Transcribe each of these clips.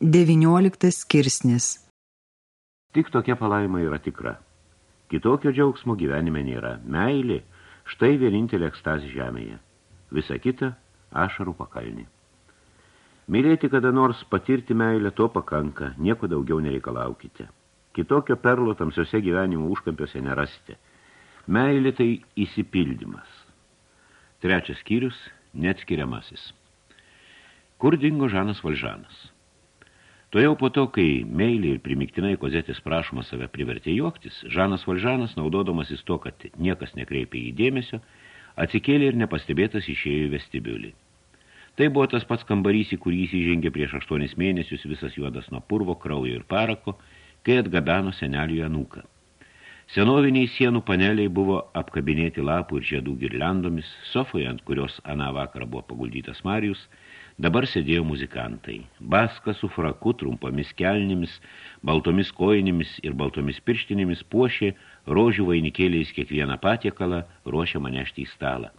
19 skirsnis Tik tokia palaima yra tikra. Kitokio džiaugsmo gyvenime nėra. Meilė, štai vienintelė ekstaz žemėje. Visa kita – ašarų pakalnį. Mylėti kada nors patirti meilę, to pakanka, nieko daugiau nereikalaukite. Kitokio perlo tamsiose gyvenimo užkampiuose nerasite. Meilė tai įsipildymas. Trečias skyrius – neatskiriamasis. Kur dingo Žanas Valžanas? To jau po to, kai meiliai ir primiktinai kozetis prašoma save privertė juoktis, Žanas Valžanas, naudodamasis to, kad niekas nekreipė į dėmesio, atsikėlė ir nepastebėtas išėjo į vestibiulį. Tai buvo tas pats kambarys, į kurį jis įžengė prieš aštuonis mėnesius visas juodas nuo purvo, kraujo ir parako, kai atgabeno senelių anūką. Senoviniai sienų paneliai buvo apkabinėti lapų ir žiedų girliandomis, sofoje, ant kurios aną vakarą buvo paguldytas Marijus, Dabar sėdėjo muzikantai. Baska su fraku, trumpomis kelnimis, baltomis kojinėmis ir baltomis pirštinėmis puošė rožių vainikėliais kiekvieną patiekalą, ruošė manešti į stalą.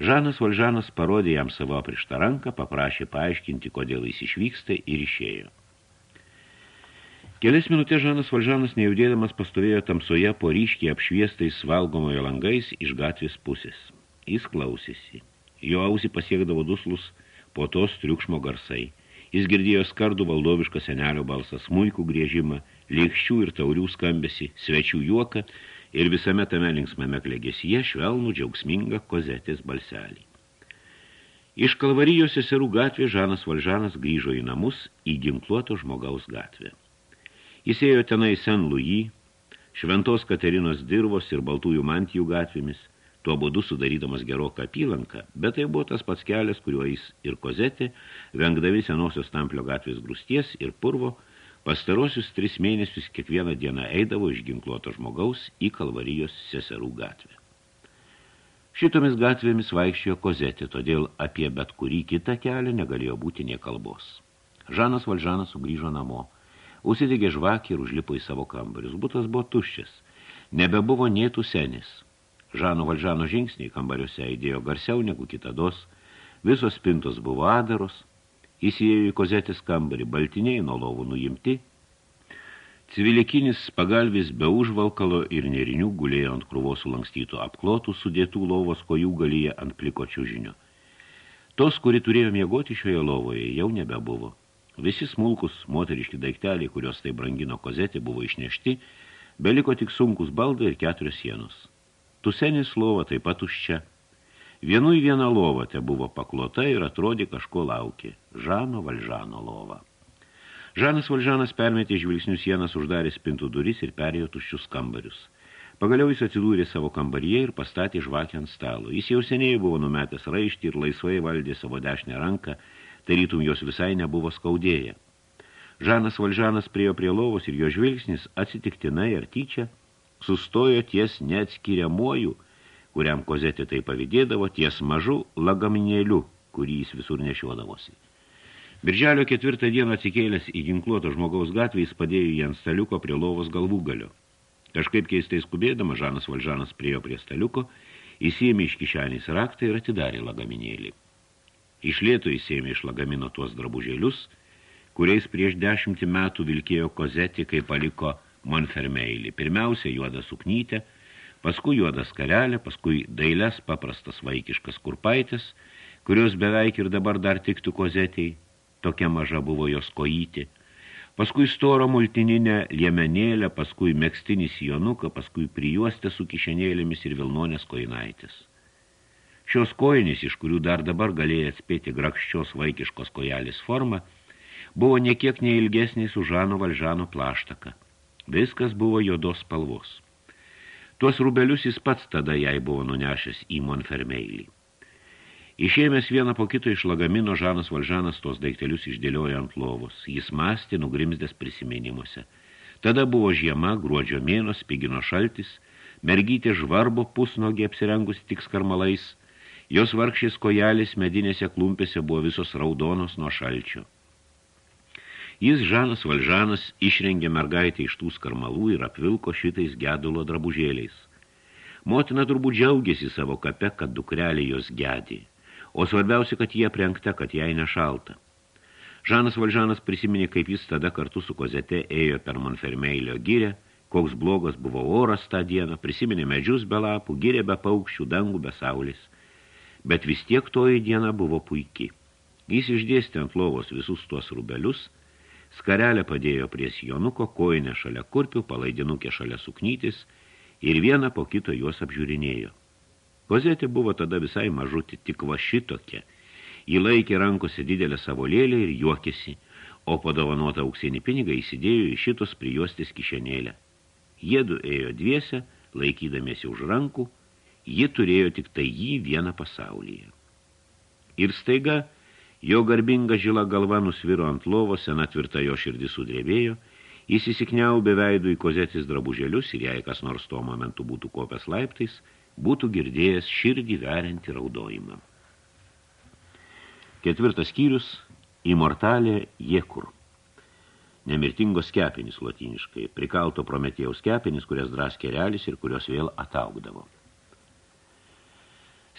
Žanas Valžanas parodė jam savo prištą ranką, paprašė paaiškinti, kodėl jis išvyksta ir išėjo. Kelias minutės Žanas Valžanas nejudėdamas pastovėjo tamsoje po ryškiai apšviestais valgomojo langais iš gatvės pusės. Jis klausėsi. Jo ausį pasiekdavo duslus po tos triukšmo garsai. Jis girdėjo skardų valdovišką senelio balsą, smuikų griežimą, lėkščių ir taurių skambesi, svečių juoką ir visame tame linksmame klegesyje švelnų džiaugsmingą kozetės balselį. Iš Kalvarijos seserų gatvė Žanas Valžanas grįžo į namus į ginkluoto žmogaus gatvę. Jis ėjo tenai Sen Louis, Šventos Katerinos dirvos ir Baltųjų mantijų gatvėmis – tuo būdu sudarydamas geroką apylanką, bet tai buvo tas pats kelias, kuriuo jis ir kozetė, vengdami senosios Tamplio gatvės grūsties ir purvo, pastarosius tris mėnesius kiekvieną dieną eidavo iš ginkluoto žmogaus į Kalvarijos seserų gatvę. Šitomis gatvėmis vaikščiojo kozetė, todėl apie bet kurį kitą kelią negalėjo būti nie kalbos. Žanas Valžanas sugrįžo namo, užsidegė žvakį ir užlipo į savo kambarius. Butas buvo tuščias, nebebuvo nėtų senis – Žano Valžano žingsniai kambariuose įdėjo garsiau negu kitados, visos spintos buvo adaros, įsijėjo į kozetės kambarį, baltiniai nuo lovų nuimti, Civilikinis pagalvis be užvalkalo ir nerinių gulėjo ant krūvos sulankstytų apklotų sudėtų lovos kojų galyje ant pliko čiužinio. Tos, kuri turėjo miegoti šioje lovoje, jau nebebuvo. Visi smulkus moteriški daikteliai, kurios tai brangino kozetė, buvo išnešti, beliko tik sunkus baldai ir keturios sienos. Tusenis lova taip pat užčia. Vienu į vieną lovą te buvo paklota ir atrodė kažko laukė. Žano Valžano lova. Žanas Valžanas permetė žvilgsnių sienas, uždarė spintų duris ir perėjo tuščius kambarius. Pagaliau jis atsidūrė savo kambaryje ir pastatė žvakę ant stalo. Jis jau seniai buvo numetęs raištį ir laisvai valdė savo dešinę ranką, tarytum jos visai nebuvo skaudėję. Žanas Valžanas priejo prie lovos ir jo žvilgsnis atsitiktinai ar tyčia – sustojo ties neatskiriamuoju, kuriam kozetė tai pavydėdavo, ties mažu lagaminėliu, kurį jis visur nešiodavosi. Birželio ketvirtą dieną atsikėlęs į ginkluoto žmogaus gatvę, jis padėjo jį ant staliuko prie lovos galvų galio. Kažkaip keistai skubėdama, Žanas Valžanas priejo prie staliuko, įsėmė iš kišenės raktą ir atidarė lagaminėlį. Iš lėto įsėmė iš lagamino tuos drabužėlius, kuriais prieš dešimtį metų vilkėjo kozetį, kai paliko Monfermeilį. Pirmiausia, juodą suknytę, paskui juodą skarelę, paskui dailias paprastas vaikiškas kurpaitės, kurios beveik ir dabar dar tiktų kozetiai, tokia maža buvo jos kojyti, paskui storo multininę liemenėlę, paskui mėgstinį sijonuką, paskui prijuostę su kišenėlėmis ir vilnonės koinaitės. Šios kojinis, iš kurių dar dabar galėjo atspėti grakščios vaikiškos kojelės formą, buvo niekiek neilgesnis už Žano Valžano plaštaką. Viskas buvo juodos spalvos. Tuos rubelius jis pats tada jai buvo nunešęs į Monfermeilį. Išėmęs vieną po kito iš lagamino, Žanas Valžanas tos daiktelius išdėliojo ant lovos. Jis mąstė, nugrimzdęs prisiminimuose. Tada buvo žiema, gruodžio mėnos, pigino šaltis, mergytė žvarbo pusnogė apsirengus tik skarmalais, jos vargšės kojelis medinėse klumpėse buvo visos raudonos nuo šalčio. Jis, Žanas Valžanas, išrengė mergaitę iš tų skarmalų ir apvilko šitais gedulo drabužėliais. Motina turbūt džiaugiasi savo kape, kad dukrelė jos gedė, o svarbiausia, kad jie prengta, kad jai nešalta. Žanas Valžanas prisiminė, kaip jis tada kartu su kozete ėjo per Monfermeilio gyrę, koks blogas buvo oras tą dieną, prisiminė medžius be lapų, gyrė be paukščių, dangų be saulės. Bet vis tiek toji diena buvo puiki. Jis išdėstė ant lovos visus tuos rubelius, skarelę padėjo prie sijonuko, koinę šalia kurpių, palaidinukė šalia suknytis ir vieną po kito juos apžiūrinėjo. Kozetė buvo tada visai mažuti, tik va šitokia. Ji laikė rankose didelę savo lėlę ir juokėsi, o padovanotą auksinį pinigą įsidėjo į šitos prijuostis kišenėlę. Jiedu ėjo dviese, laikydamiesi už rankų, ji turėjo tik tai jį vieną pasaulyje. Ir staiga jo garbinga žila galva nusviro ant lovo, sena tvirta jo širdis sudrėvėjo, jis įsikniaubė veidų į kozetis drabuželius ir jei kas nors tuo momentu būtų kopęs laiptais, būtų girdėjęs širdį veriantį raudojimą. Ketvirtas skyrius – Immortalė Jekur. Nemirtingos kepenys latiniškai, prikalto prometėjaus kepenys, kurias draskė realis ir kurios vėl ataugdavo.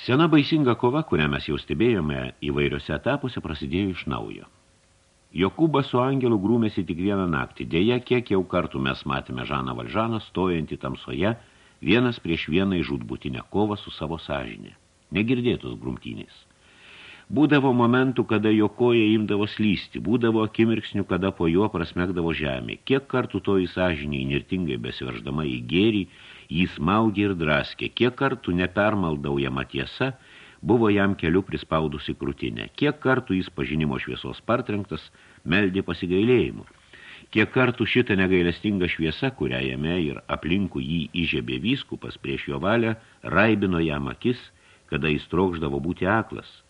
Sena baisinga kova, kurią mes jau stebėjome įvairiose etapuose, prasidėjo iš naujo. Jokūbas su angelu grūmėsi tik vieną naktį. Deja, kiek jau kartų mes matėme Žaną Valžaną stojantį tamsoje, vienas prieš vieną žudbutinę kovą su savo sąžinė. Negirdėtos grumtynės. Būdavo momentų, kada jo koja imdavo slysti, būdavo akimirksnių, kada po juo prasmegdavo žemė. Kiek kartų toji sąžinė įnirtingai besiverždama į gėrį, jį smaugė ir draskė. Kiek kartų nepermaldaujama tiesa, buvo jam keliu prispaudusi krūtinę. Kiek kartų jis pažinimo šviesos partrenktas, meldė pasigailėjimu. Kiek kartų šitą negailestingą šviesą, kurią jame ir aplinkų jį įžėbė vyskupas prieš jo valią, raibino jam akis, kada jis trokšdavo būti aklas –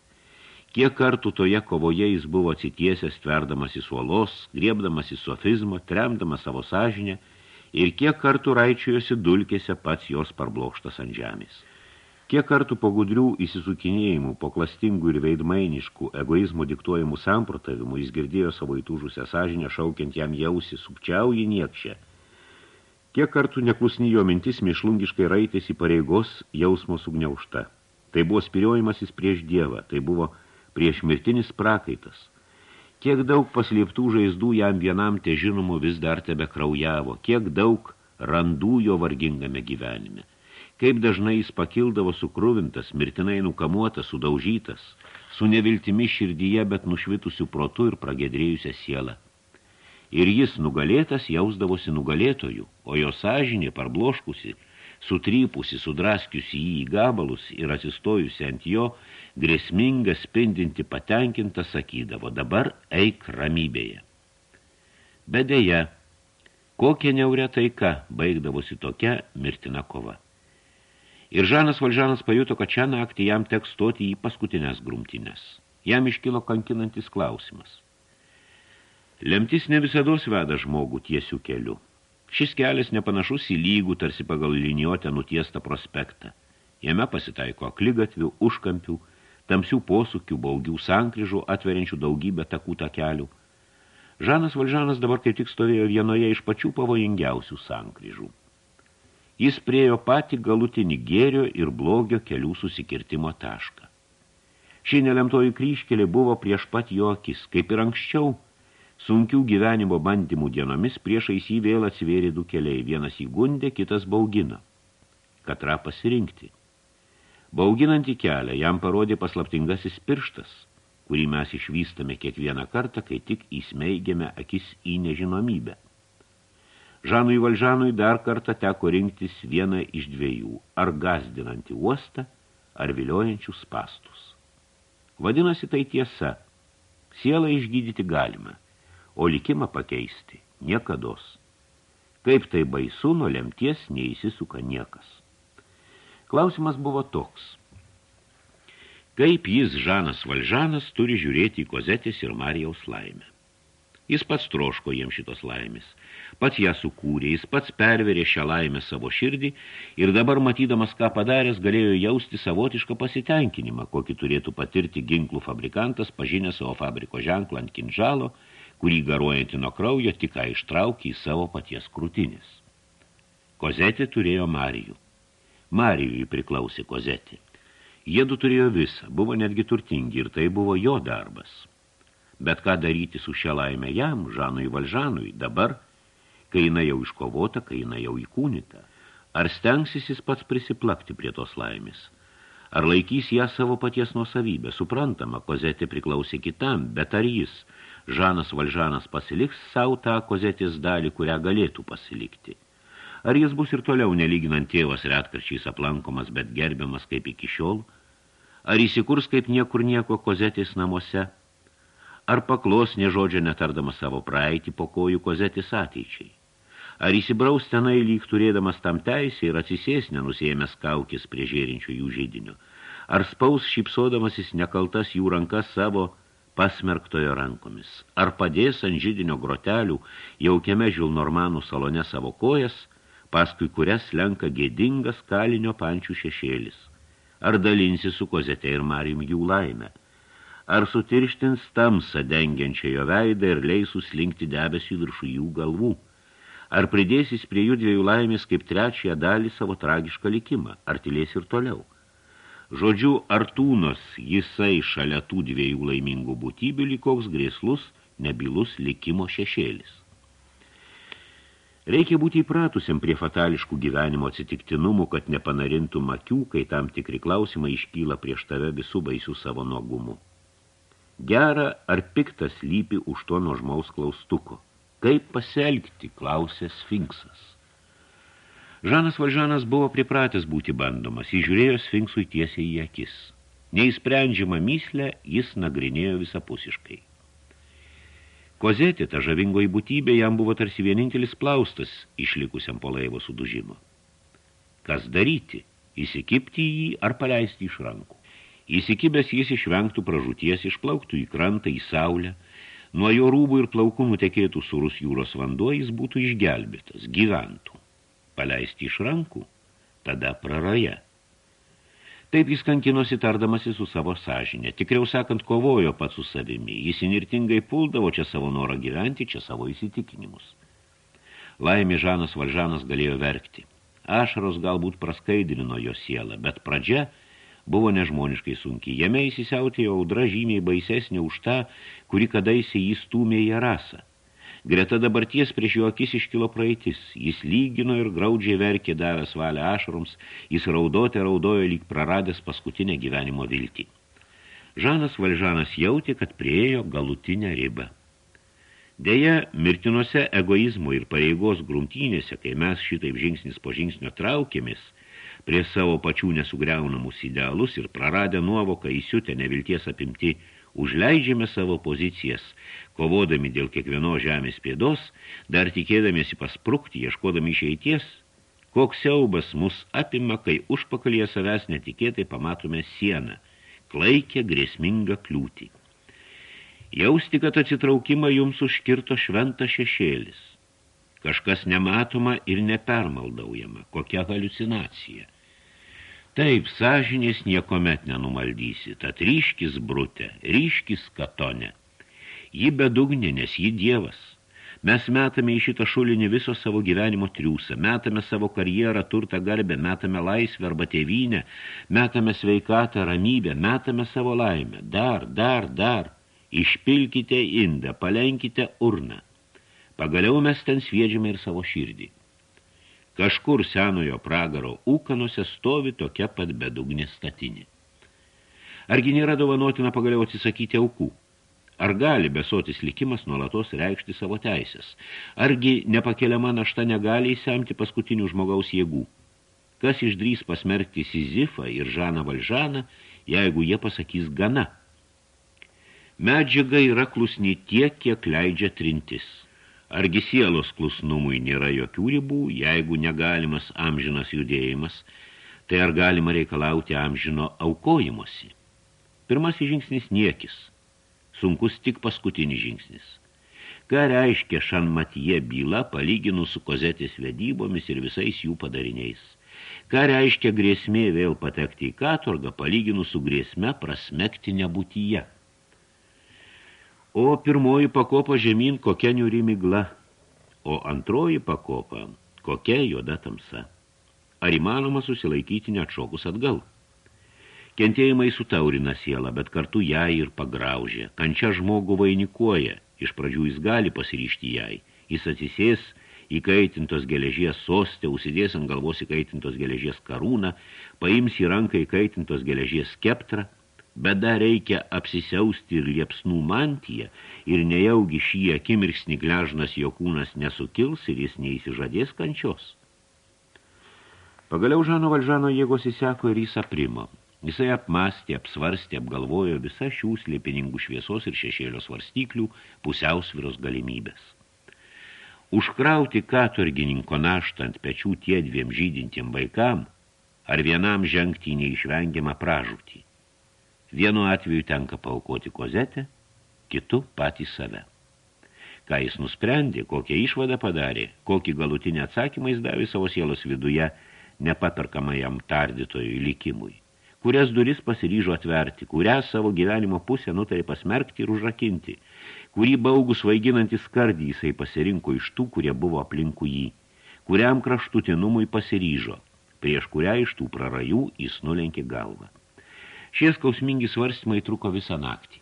Kiek kartų toje kovoje jis buvo atsitiesęs, tverdamas į suolos, griebdamas į sofizmo, tremdamas savo sąžinę ir kiek kartų raičiojosi dulkėse pats jos parblokštas ant žemės. Kiek kartų po gudrių įsisukinėjimų, po klastingų ir veidmainiškų egoizmo diktuojamų samprotavimų jis girdėjo savo įtūžusią sąžinę, šaukiant jam jausi, sukčiauji niekšę. Kiek kartų neklusnijo mintis mišlungiškai raitės į pareigos jausmo sugniaušta. Tai buvo spiriojimasis prieš Dievą, tai buvo prieš mirtinis prakaitas. Kiek daug paslėptų žaizdų jam vienam te žinomų vis dar tebe kraujavo, kiek daug randų jo vargingame gyvenime. Kaip dažnai jis pakildavo sukruvintas, mirtinai nukamuotas, sudaužytas, su neviltimi širdyje, bet nušvitusių protų ir pragedrėjusią sielą. Ir jis nugalėtas jausdavosi nugalėtojų, o jo sąžinė parbloškusi, sutrypusi, sudraskiusi jį į gabalus ir atsistojusi ant jo, grėsminga spindinti patenkinta sakydavo, dabar eik ramybėje. Bet dėja, kokia neurė taika baigdavosi tokia mirtina kova. Ir Žanas Valžanas pajuto, kad šią naktį jam teks stoti į paskutinės grumtinės. Jam iškilo kankinantis klausimas. Lemtis ne visados veda žmogų tiesių keliu. Šis kelias nepanašus į lygų, tarsi pagal liniuotę nutiestą prospektą. Jame pasitaiko akligatvių, užkampių, tamsių posūkių, baugių sankryžų, atveriančių daugybę takų takelių. Žanas Valžanas dabar kaip tik stovėjo vienoje iš pačių pavojingiausių sankryžų. Jis priejo patį galutinį gėrio ir blogio kelių susikirtimo tašką. Ši nelemtoji kryškelė buvo prieš pat jo akis, kaip ir anksčiau, sunkių gyvenimo bandymų dienomis priešais jį vėl atsivėrė du keliai, vienas įgundė, kitas baugina. Katrą pasirinkti. Bauginantį kelią jam parodė paslaptingasis pirštas, kurį mes išvystame kiekvieną kartą, kai tik įsmeigėme akis į nežinomybę. Žanui Valžanui dar kartą teko rinktis vieną iš dviejų, ar gazdinantį uostą, ar viliojančius pastus. Vadinasi, tai tiesa, sielą išgydyti galima, o likimą pakeisti niekados. Kaip tai baisu, nuo lemties neįsisuka niekas. Klausimas buvo toks. Kaip jis, Žanas Valžanas, turi žiūrėti į kozetės ir Marijaus laimę? Jis pats troško jiems šitos laimės. Pats ją sukūrė, jis pats perverė šią laimę savo širdį ir dabar, matydamas, ką padaręs, galėjo jausti savotišką pasitenkinimą, kokį turėtų patirti ginklų fabrikantas, pažinę savo fabriko ženklą ant kinžalo, kurį garuojantį nuo kraujo tik ištraukė į savo paties krūtinis. Kozetė turėjo Marijų. Marijui priklausė kozetė. Jiedu turėjo visą, buvo netgi turtingi ir tai buvo jo darbas. Bet ką daryti su šia laime jam, Žanui Valžanui, dabar, kai jinai jau iškovota, kai jinai jau įkūnita? Ar stengsis jis pats prisiplakti prie tos laimės? Ar laikys ją savo paties nuosavybę? Suprantama, kozetė priklausė kitam, bet ar jis, Žanas Valžanas, pasiliks savo tą kozetės dalį, kurią galėtų pasilikti? Ar jis bus ir toliau nelyginant tėvas retkarčiais aplankomas, bet gerbiamas kaip iki šiol? Ar įsikurs kaip niekur nieko kozetės namuose? Ar paklos nežodžio netardama savo praeitį po kojų kozetės ateičiai? Ar įsibraus tenai lyg turėdamas tam teisę ir atsisės nenusėjęs kaukis prie žėrinčių jų žydinio? Ar spaus šypsodamasis nekaltas jų rankas savo pasmerktojo rankomis? Ar padės ant žydinio grotelių jaukiame žilnormanų salone savo kojas, paskui kurias lenka gėdingas kalinio pančių šešėlis? Ar dalinsi su kozete ir Marijum jų laimę? ar sutirštins tamsą dengiančią jo veidą ir leis suslinkti debesį viršų jų galvų, ar pridėsis prie jų dviejų laimės kaip trečiąją dalį savo tragišką likimą, ar tylės ir toliau. Žodžiu, artūnos jisai šalia tų dviejų laimingų būtybių lykoks grėslus, nebylus likimo šešėlis. Reikia būti įpratusiam prie fatališkų gyvenimo atsitiktinumų, kad nepanarintum akių, kai tam tikri klausimai iškyla prieš tave visų baisių savo nuogumu. Gera ar piktas lypi už to nuožmaus klaustuko. Kaip pasielgti, klausė Sfinksas. Žanas Valžanas buvo pripratęs būti bandomas, jis žiūrėjo Sfinksui tiesiai į akis. Neįsprendžiamą myslę jis nagrinėjo visapusiškai. Kozetė, ta žavingoji būtybė, jam buvo tarsi vienintelis plaustas išlikusiam po laivo sudužimo. Kas daryti? Įsikipti jį ar paleisti iš rankų? Įsikibęs jis išvengtų pražūties, išplauktų į krantą, į saulę. Nuo jo rūbų ir plaukų nutekėtų surus jūros vanduo, jis būtų išgelbėtas, gyventų. Paleisti iš rankų, tada praraja. Taip jis kankinosi tardamasi su savo sąžinė. Tikriau sakant, kovojo pats su savimi. Jis inirtingai puldavo čia savo norą gyventi, čia savo įsitikinimus. Laimė Žanas Valžanas galėjo verkti. Ašaros galbūt praskaidrino jo sielą, bet pradžia – buvo nežmoniškai sunkiai. Jame įsisiautėjo audra žymiai baisesnė už tą, kuri kadaise jį stūmė į rasą. Greta dabarties prieš jo akis iškilo praeitis. Jis lygino ir graudžiai verkė davęs valią ašaroms, jis raudotė raudojo lyg praradęs paskutinę gyvenimo viltį. Žanas Valžanas jautė, kad priejo galutinę ribą. Deja, mirtinuose egoizmo ir pareigos grumtynėse, kai mes šitaip žingsnis po žingsnio traukėmis – prie savo pačių nesugriaunamus idealus ir praradę nuovoką įsiutę nevilties apimti, užleidžiame savo pozicijas, kovodami dėl kiekvienos žemės pėdos, dar tikėdamiesi pasprukti, ieškodami išeities, koks siaubas mus apima, kai užpakalyje savęs netikėtai pamatome sieną, klaikę grėsmingą kliūtį. Jausti, kad atsitraukimą jums užkirto šventas šešėlis. Kažkas nematoma ir nepermaldaujama, kokia haliucinacija – Taip, sąžinės niekomet nenumaldysi, tad ryškis brutė, ryškis katonė. Ji bedugnė, nes ji dievas. Mes metame į šitą šulinį viso savo gyvenimo triūsą, metame savo karjerą, turtą garbę, metame laisvę arba tėvynę, metame sveikatą, ramybę, metame savo laimę. Dar, dar, dar. Išpilkite indą, palenkite urną. Pagaliau mes ten sviedžiame ir savo širdį. Kažkur senojo pragaro ūkanose stovi tokia pat bedugnė statinė. Argi nėra dovanotina pagaliau atsisakyti aukų? Ar gali besotis likimas nuolatos reikšti savo teisės? Argi nepakeliama našta negali įsemti paskutinių žmogaus jėgų? Kas išdrys pasmerkti Sizifą ir Žaną Valžaną, jeigu jie pasakys gana? Medžiaga yra klusni tiek, kiek leidžia trintis – Argi sielos klusnumui nėra jokių ribų, jeigu negalimas amžinas judėjimas, tai ar galima reikalauti amžino aukojimosi? Pirmasis žingsnis niekis, sunkus tik paskutinis žingsnis. Ką reiškia šanmatie byla palyginus su kozetės vedybomis ir visais jų padariniais? Ką reiškia grėsmė vėl patekti į katorgą palyginus su grėsme prasmekti nebūtyje? O pirmoji pakopa žemyn kokia niuri migla, o antroji pakopa kokia juoda tamsa. Ar įmanoma susilaikyti neatšokus atgal? Kentėjimai sutaurina sielą, bet kartu ją ir pagraužė. Kančia žmogų vainikuoja, iš pradžių jis gali pasiryšti jai. Jis atsisės įkaitintos geležies sostę, užsidės ant galvos įkaitintos geležies karūną, paims į ranką įkaitintos geležies skeptrą, bet dar reikia apsisiausti ir liepsnų mantiją, ir nejaugi šį akimirksnį gležnas jo kūnas nesukils ir jis neįsižadės kančios. Pagaliau Žano Valžano jėgos įseko ir jis aprimo. Jisai apmastė, apsvarstė, apgalvojo visą šių slėpiningų šviesos ir šešėlio svarstyklių pusiausviros galimybės. Užkrauti katurgininko naštą ant pečių tie dviem žydintiem vaikam, ar vienam žengti neišvengiamą pražūtį. Vienu atveju tenka paukoti kozetę, kitu patį save. Ką jis nusprendė, kokią išvadą padarė, kokį galutinį atsakymą jis davė savo sielos viduje nepaperkamajam tardytojui likimui kurias duris pasiryžo atverti, kurią savo gyvenimo pusę nutarė pasmerkti ir užrakinti, kurį baugus vaiginantį skardį jisai pasirinko iš tų, kurie buvo aplinkų jį, kuriam kraštutinumui pasiryžo, prieš kurią iš tų prarajų jis nulenkė galvą. Šie skausmingi svarstymai truko visą naktį.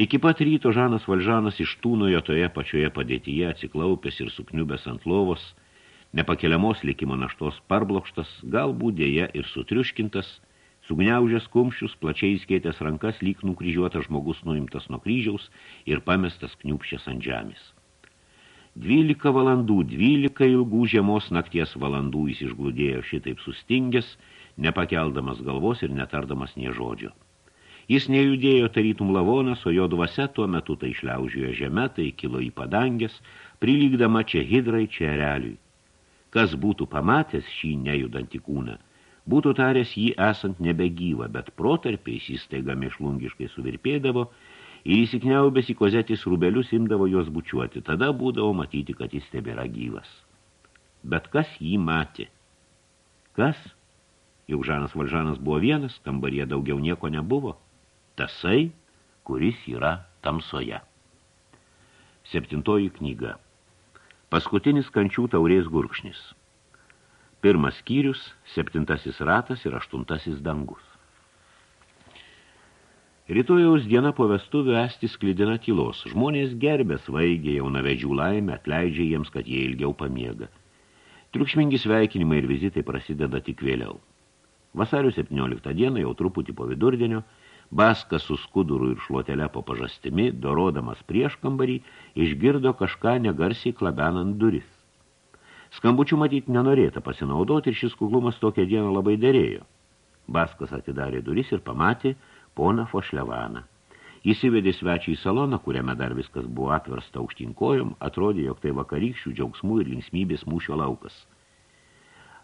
Iki pat ryto Žanas Valžanas ištūnojo toje pačioje padėtyje, atsiklaupęs ir sukniubęs ant lovos, nepakeliamos likimo naštos parblokštas, galbūt dėja ir sutriuškintas, sugniaužęs kumščius, plačiai skėtęs rankas, lyg nukryžiuotas žmogus nuimtas nuo kryžiaus ir pamestas kniupščias ant žemės. Dvylika valandų, dvylika ilgų žiemos nakties valandų jis išglūdėjo šitaip sustingęs, nepakeldamas galvos ir netardamas nie žodžio. Jis nejudėjo tarytum lavonas, o jo dvasia tuo metu tai išliaužiojo žemę, tai kilo į padangės, prilygdama čia hidrai, čia ereliui. Kas būtų pamatęs šį nejudantį kūną, būtų taręs jį esant nebegyvą, bet protarpiais jis taiga mėšlungiškai suvirpėdavo ir įsikniaubęs į kozetės rubelius imdavo juos bučiuoti. Tada būdavo matyti, kad jis tebėra gyvas. Bet kas jį matė? Kas? Juk Žanas Valžanas buvo vienas, kambaryje daugiau nieko nebuvo. Tasai, kuris yra tamsoje. Septintoji knyga. Paskutinis kančių taurės gurkšnis. Pirmas skyrius, septintasis ratas ir aštuntasis dangus. Rytojaus diena po vestuvių esti sklidina tylos. Žmonės gerbė svaigė jaunavedžių laimę, atleidžia jiems, kad jie ilgiau pamiega. Triukšmingi sveikinimai ir vizitai prasideda tik vėliau. Vasario 17 dieną, jau truputį po vidurdienio, Baskas su skuduru ir šluotelė po pažastimi, dorodamas prieš kambarį, išgirdo kažką negarsiai klabenant duris. Skambučių matyti nenorėta pasinaudoti ir šis kuklumas tokią dieną labai dėrėjo. Baskas atidarė duris ir pamatė poną Fošlevaną. Jis įvedė svečią į saloną, kuriame dar viskas buvo atversta aukštinkojom, atrodė, jog tai vakarykščių džiaugsmų ir linksmybės mūšio laukas.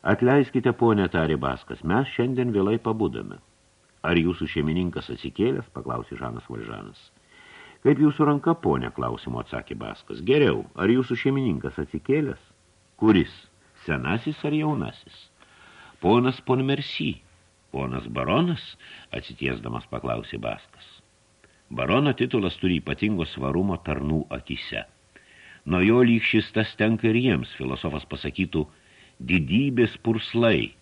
Atleiskite, ponė, tarė Baskas, mes šiandien vėlai pabudome. Ar jūsų šeimininkas atsikėlęs, paklausė Žanas Valžanas. Kaip jūsų ranka, ponė, klausimo atsakė Baskas. Geriau, ar jūsų šeimininkas atsikėlęs? Kuris? Senasis ar jaunasis? Ponas Ponmersy. Ponas baronas, atsitiesdamas paklausė Baskas. Barono titulas turi ypatingo svarumo tarnų akise. Nuo jo lyg šis tas tenka ir jiems, filosofas pasakytų, didybės purslai –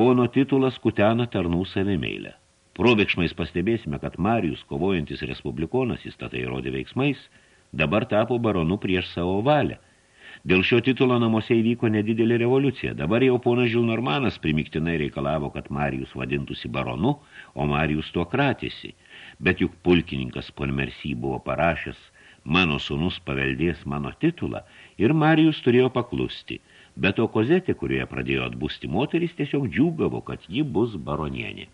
Pono titulas kutena tarnų savimeilę. Probėgšmais pastebėsime, kad Marijus, kovojantis respublikonas, jis tatai įrodė veiksmais, dabar tapo baronu prieš savo valią. Dėl šio titulo namuose įvyko nedidelė revoliucija. Dabar jau ponas Žilnormanas primiktinai reikalavo, kad Marijus vadintųsi baronu, o Marijus tuo kratėsi. Bet juk pulkininkas Polmersy buvo parašęs, mano sunus paveldės mano titulą, ir Marijus turėjo paklusti – Bet o kozetė, kurioje pradėjo atbusti moteris, tiesiog džiūgavo, kad ji bus baronienė.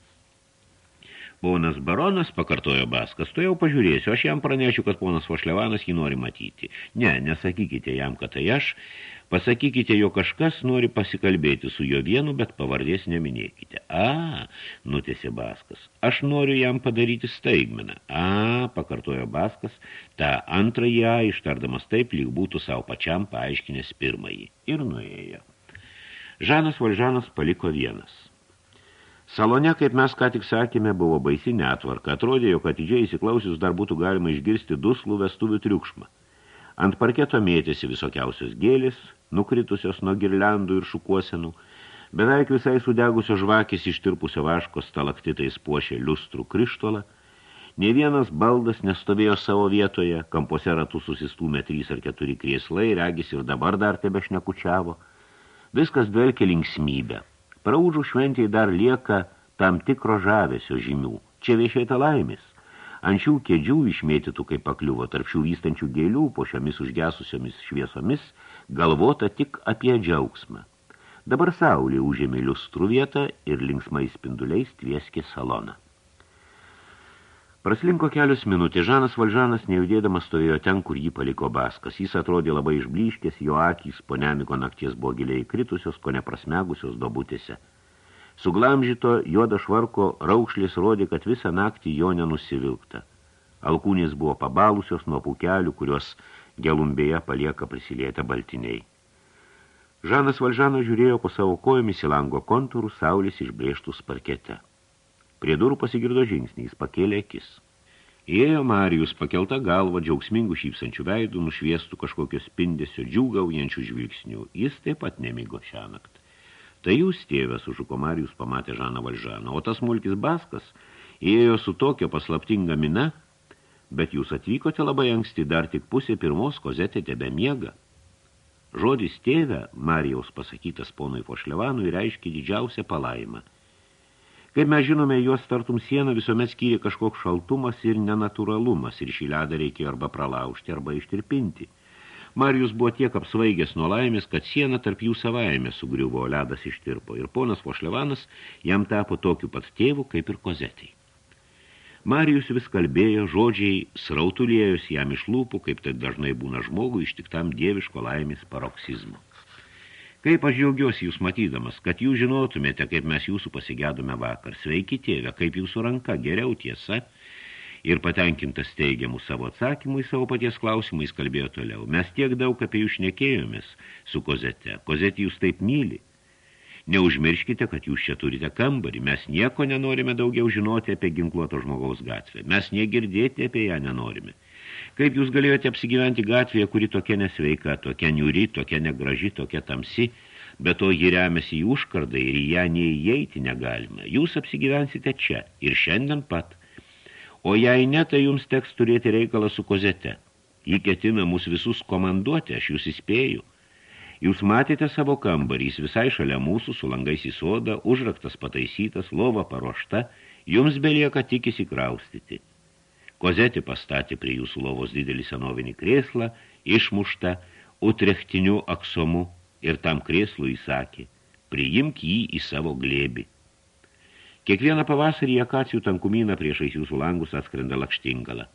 Ponas baronas, pakartojo Baskas, tu jau pažiūrėsiu, aš jam pranešiu, kad ponas Vašlevanas jį nori matyti. Ne, nesakykite jam, kad tai aš, Pasakykite, jo kažkas nori pasikalbėti su jo vienu, bet pavardės neminėkite. A, nutėsi Baskas, aš noriu jam padaryti staigmeną. A, pakartojo Baskas, tą antrąjį A ištardamas taip, lyg būtų savo pačiam paaiškinęs pirmąjį. Ir nuėjo. Žanas Valžanas paliko vienas. Salone, kaip mes ką tik sakėme, buvo baisi netvarka. Atrodė, jog atidžiai įsiklausius dar būtų galima išgirsti duslų vestuvių triukšmą. Ant parketo mėtėsi visokiausios gėlis, nukritusios nuo girliandų ir šukuosenų. Beveik visai sudegusio žvakės ištirpusio vaško stalaktitais puošė liustrų krištolą, Ne vienas baldas nestovėjo savo vietoje, kampuose ratų susistūmė trys ar keturi krėslai, regis ir dabar dar tebe šnekučiavo. Viskas dvelkė linksmybę. Praūžų šventiai dar lieka tam tikro žavesio žymių. Čia viešėta laimis. Ant šių kėdžių išmėtytų, kaip pakliuvo, tarp šių vystančių gėlių, po šiomis užgesusiomis šviesomis, galvota tik apie džiaugsmą. Dabar saulė užėmė liustrų vietą ir linksmai spinduliais tvieskė saloną. Praslinko kelios minutės, Žanas Valžanas nejudėdamas stovėjo ten, kur jį paliko baskas. Jis atrodė labai išbliškęs, jo akys po nemiko nakties buvo giliai kritusios, ko neprasmegusios dobutėse. Suglamžito juodo švarko raukšlės rodė, kad visą naktį jo nenusivilkta. Alkūnės buvo pabalusios nuo pūkelių, kurios gelumbėje palieka prisilietę baltiniai. Žanas Valžanas žiūrėjo po savo kojomis į lango kontūrų saulės išbrėžtus parkete. Prie durų pasigirdo žingsniais, pakėlė akis. Įėjo Marijus pakelta galva, džiaugsmingų šypsančių veidų, nušviestų kažkokio spindesio džiūgaujančių žvilgsnių. Jis taip pat nemigo šią naktį. Tai jūs tėvės, užuko Marijus pamatė Žaną Valžaną, o tas mulkis Baskas įėjo su tokio paslaptinga mina, bet jūs atvykote labai anksti, dar tik pusė pirmos kozetė tebe miega. Žodis tėvė, Marijaus pasakytas ponui Fošlevanui, reiškia didžiausią palaimą – Kaip mes žinome, juos tartum sieną visuomet skyrė kažkoks šaltumas ir nenatūralumas, ir šį ledą reikėjo arba pralaužti, arba ištirpinti. Marijus buvo tiek apsvaigęs nuo laimės, kad siena tarp jų savaime sugriuvo, ledas ištirpo, ir ponas Fošlevanas jam tapo tokiu pat tėvu, kaip ir kozetai. Marijus vis kalbėjo, žodžiai srautulėjus jam iš lūpų, kaip tai dažnai būna žmogui ištiktam dieviško laimės paroksizmo. Kaip aš džiaugiuosi jūs matydamas, kad jūs žinotumėte, kaip mes jūsų pasigėdome vakar. Sveiki, tėve, kaip jūsų ranka geriau tiesa. Ir patenkintas teigiamų savo atsakymų į savo paties klausimais kalbėjo toliau. Mes tiek daug apie jūs šnekėjomės su Kozete. Kozete jūs taip myli. Neužmirškite, kad jūs čia turite kambarį. Mes nieko nenorime daugiau žinoti apie ginkluoto žmogaus gatvę. Mes negirdėti apie ją nenorime. Kaip jūs galėjote apsigyventi gatvėje, kuri tokia nesveika, tokia niuri, tokia negraži, tokia tamsi, bet to ji remiasi į užkardą ir į ją neįeiti negalime. Jūs apsigyvensite čia ir šiandien pat. O jei ne, tai jums teks turėti reikalą su kozete. Jį ketina mus visus komanduoti, aš jūs įspėju. Jūs matėte savo kambarį, jis visai šalia mūsų, su langais į sodą, užraktas pataisytas, lova paruošta, jums belieka tik įsikraustyti. Kozetį pastatė prie jūsų lovos didelį senovinį krėslą, išmuštą utrechtiniu aksomu ir tam krėslu įsakė, priimk jį į savo glėbį. Kiekvieną pavasarį akacijų tankumyną priešais jūsų langus atskrenda lakštingala.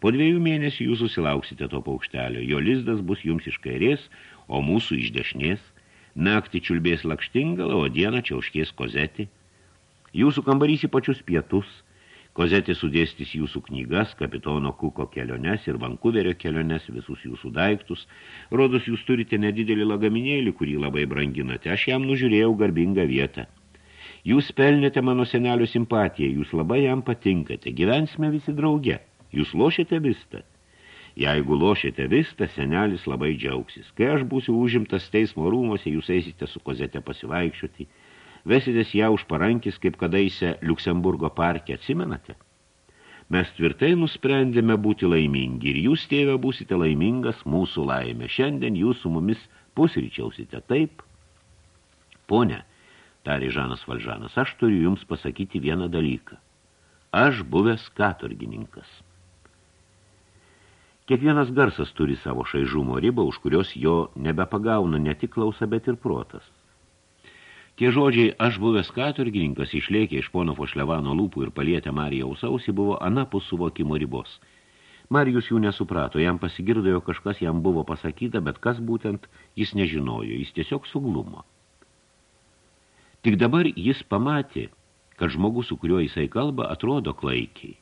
Po dviejų mėnesių jūs susilauksite to paukštelio, jo lizdas bus jums iš kairės, o mūsų iš dešinės, naktį čiulbės lakštingala, o dieną čiauškės kozetį. Jūsų kambarys į pačius pietus – Kozetė sudėstys jūsų knygas, kapitono Kuko keliones ir Vankuverio keliones, visus jūsų daiktus. Rodos, jūs turite nedidelį lagaminėlį, kurį labai branginate. Aš jam nužiūrėjau garbingą vietą. Jūs pelnėte mano senelio simpatiją, jūs labai jam patinkate. Gyvensime visi drauge. Jūs lošėte vistą. Jeigu lošėte vistą, senelis labai džiaugsis. Kai aš būsiu užimtas teismo rūmose, jūs eisite su kozete pasivaikščioti – vesitės ją už parankis, kaip kadaise Liuksemburgo parke, atsimenate? Mes tvirtai nusprendėme būti laimingi ir jūs, tėve, būsite laimingas mūsų laimė. Šiandien jūs su mumis pusryčiausite, taip? Pone, tarė Žanas Valžanas, aš turiu jums pasakyti vieną dalyką. Aš buvęs katurgininkas. Kiekvienas garsas turi savo šaižumo ribą, už kurios jo nebepagauna ne tik klausa, bet ir protas. Tie žodžiai, aš buvęs katurgininkas, išlėkė iš pono Fošlevano lūpų ir palietė Marijaus ausį, buvo anapus suvokimo ribos. Marijus jų nesuprato, jam pasigirdo, jo kažkas jam buvo pasakyta, bet kas būtent jis nežinojo, jis tiesiog suglumo. Tik dabar jis pamatė, kad žmogus, su kuriuo jisai kalba, atrodo klaikiai.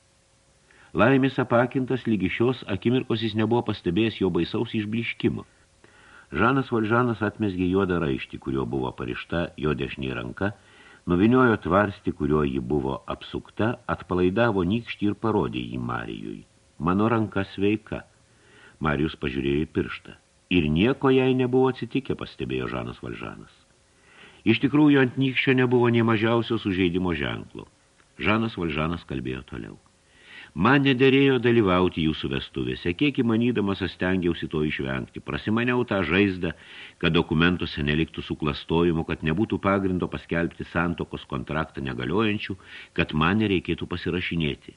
Laimės apakintas lygi šios akimirkos jis nebuvo pastebėjęs jo baisaus išbliškimo. Žanas Valžanas atmesgė juodą raištį, kurio buvo parišta jo dešinė ranka, nuviniojo tvarstį, kurio ji buvo apsukta, atpalaidavo nykštį ir parodė jį Marijui. Mano ranka sveika. Marijus pažiūrėjo į pirštą. Ir nieko jai nebuvo atsitikę, pastebėjo Žanas Valžanas. Iš tikrųjų, ant nykščio nebuvo nei mažiausio sužeidimo ženklo. Žanas Valžanas kalbėjo toliau. Man nederėjo dalyvauti jūsų vestuvėse, kiek įmanydamas aš stengiausi to išvengti. Prasimaniau tą žaizdą, kad dokumentuose neliktų suklastojimo, kad nebūtų pagrindo paskelbti santokos kontraktą negaliojančių, kad man nereikėtų pasirašinėti.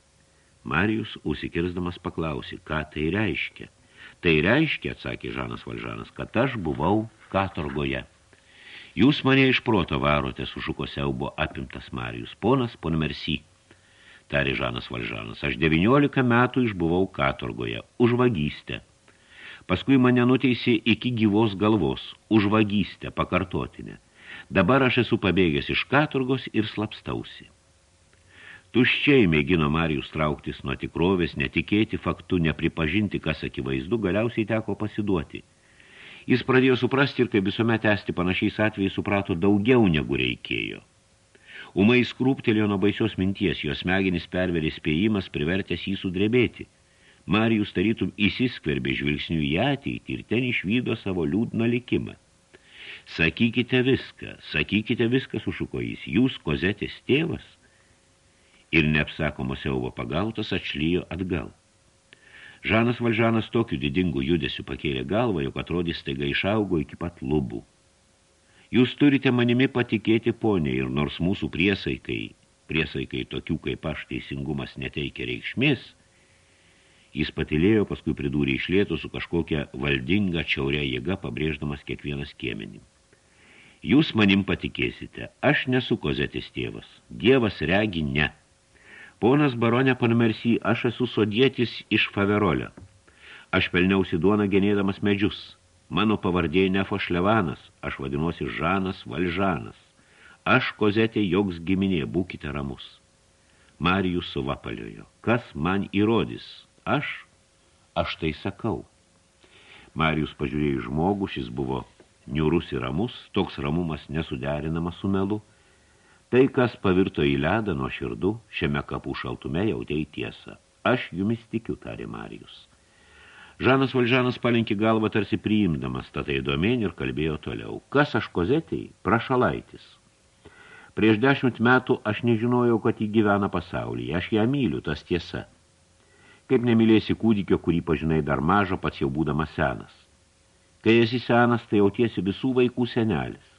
Marijus, užsikirsdamas, paklausė, ką tai reiškia. Tai reiškia, atsakė Žanas Valžanas, kad aš buvau katorgoje. Jūs mane iš proto varote, sušuko siaubo apimtas Marijus. Ponas, pon Mersi, tarė Žanas Valžanas, aš 19 metų išbuvau katorgoje, už vagystę. Paskui mane nuteisė iki gyvos galvos, už vagystę, pakartotinę. Dabar aš esu pabėgęs iš katorgos ir slapstausi. Tuščiai mėgino Marijus trauktis nuo tikrovės, netikėti faktu, nepripažinti, kas akivaizdu, galiausiai teko pasiduoti. Jis pradėjo suprasti ir kaip visuomet esti panašiais atvejais suprato daugiau negu reikėjo. Umai skrūptelėjo nuo baisios minties, jos smegenis perverė spėjimas, privertęs jį sudrebėti. Marijus tarytum įsiskverbė žvilgsnių į ateitį ir ten išvydo savo liūdną likimą. Sakykite viską, sakykite viską, sušuko jis, jūs kozetės tėvas – ir neapsakomo siaubo pagautas atšlyjo atgal. Žanas Valžanas tokiu didingu judesiu pakėlė galvą, jog atrodys staiga išaugo iki pat lubų. Jūs turite manimi patikėti ponė ir nors mūsų priesaikai, priesaikai tokių kaip aš teisingumas neteikia reikšmės, jis patilėjo, paskui pridūrė išlėto su kažkokia valdinga čiauria jėga, pabrėždamas kiekvienas kiemenį. Jūs manim patikėsite, aš nesu kozetis tėvas, dievas regi ne. Ponas baronė Panmersy, aš esu sodietis iš Faverolio. Aš pelniausi duoną genėdamas medžius. Mano pavardė Nefo Šlevanas, aš vadinuosi Žanas Valžanas. Aš kozetė joks giminė, būkite ramus. Marijus suvapaliojo. Kas man įrodys? Aš? Aš tai sakau. Marijus pažiūrėjo žmogų, šis buvo niurus ir ramus, toks ramumas nesuderinamas su melu, Tai, kas pavirto į ledą nuo širdų, šiame kapų šaltume jautėjai tiesą. Aš jumis tikiu, tarė Marijus. Žanas Valžanas palinkė galvą tarsi priimdamas, tatai domėn ir kalbėjo toliau. Kas aš kozetėjai? Prašalaitis. Prieš dešimt metų aš nežinojau, kad jį gyvena pasaulyje. Aš ją myliu, tas tiesa. Kaip nemylėsi kūdikio, kurį pažinai dar mažo, pats jau būdamas senas. Kai esi senas, tai jautiesi visų vaikų senelis.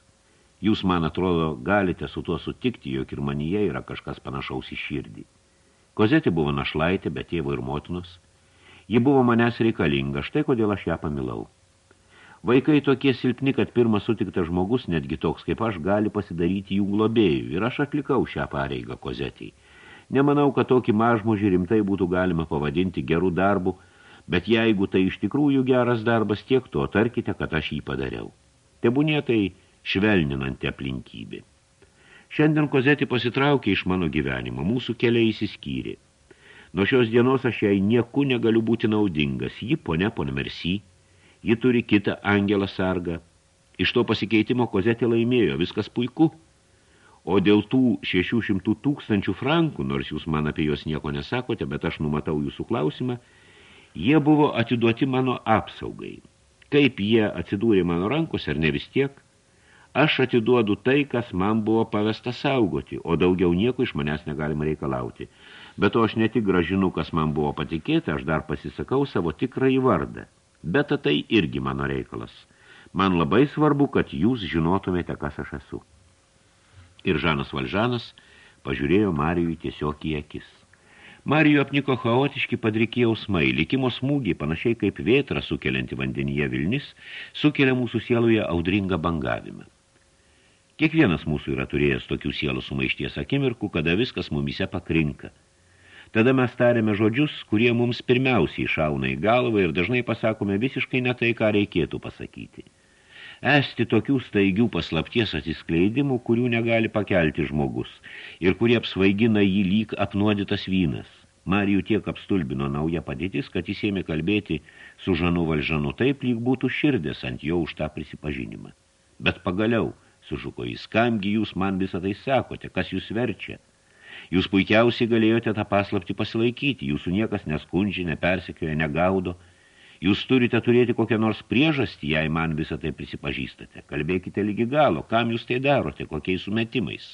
Jūs, man atrodo, galite su tuo sutikti, jog ir manyje yra kažkas panašaus į širdį. Kozetė buvo našlaitė, bet tėvo ir motinos. Ji buvo manęs reikalinga, štai kodėl aš ją pamilau. Vaikai tokie silpni, kad pirmas sutiktas žmogus, netgi toks kaip aš, gali pasidaryti jų globėjų, ir aš atlikau šią pareigą kozetį. Nemanau, kad tokį mažmožį rimtai būtų galima pavadinti gerų darbų, bet jeigu tai iš tikrųjų geras darbas, tiek to tarkite, kad aš jį padariau. Tebūnė tai švelninanti aplinkybė. Šiandien kozetį pasitraukė iš mano gyvenimo, mūsų keliai įsiskyrė. Nuo šios dienos aš jai nieku negaliu būti naudingas, ji ponia ponia Mersi, ji turi kitą angelą sargą. Iš to pasikeitimo kozetė laimėjo, viskas puiku. O dėl tų 600 tūkstančių frankų, nors jūs man apie juos nieko nesakote, bet aš numatau jūsų klausimą, jie buvo atiduoti mano apsaugai. Kaip jie atsidūrė mano rankose, ar ne vis tiek – Aš atiduodu tai, kas man buvo pavesta saugoti, o daugiau nieko iš manęs negalima reikalauti. Bet to aš ne tik gražinu, kas man buvo patikėta, aš dar pasisakau savo tikrąjį vardą. Bet tai irgi mano reikalas. Man labai svarbu, kad jūs žinotumėte, kas aš esu. Ir Žanas Valžanas pažiūrėjo Marijui tiesiog į akis. Marijų apniko chaotiški padriki jausmai, likimo smūgiai, panašiai kaip vėtra sukelianti vandenyje Vilnis, sukelia mūsų sieloje audringą bangavimą. Kiekvienas mūsų yra turėjęs tokių sielų sumaišties akimirkų, kada viskas mumise pakrinka. Tada mes tarėme žodžius, kurie mums pirmiausiai šauna į galvą ir dažnai pasakome visiškai ne tai, ką reikėtų pasakyti. Esti tokių staigių paslapties atsiskleidimų, kurių negali pakelti žmogus ir kurie apsvaigina jį lyg apnuodytas vynas. Marijų tiek apstulbino nauja padėtis, kad jis ėmė kalbėti su Žanu Valžanu taip, lyg būtų širdės ant jo už tą prisipažinimą. Bet pagaliau – sužuko jis, kamgi jūs man visą tai sakote, kas jūs verčia. Jūs puikiausiai galėjote tą paslapti pasilaikyti, jūsų niekas neskundžia, nepersekioja, negaudo. Jūs turite turėti kokią nors priežastį, jei man visą tai prisipažįstate. Kalbėkite lygi galo, kam jūs tai darote, kokiais sumetimais.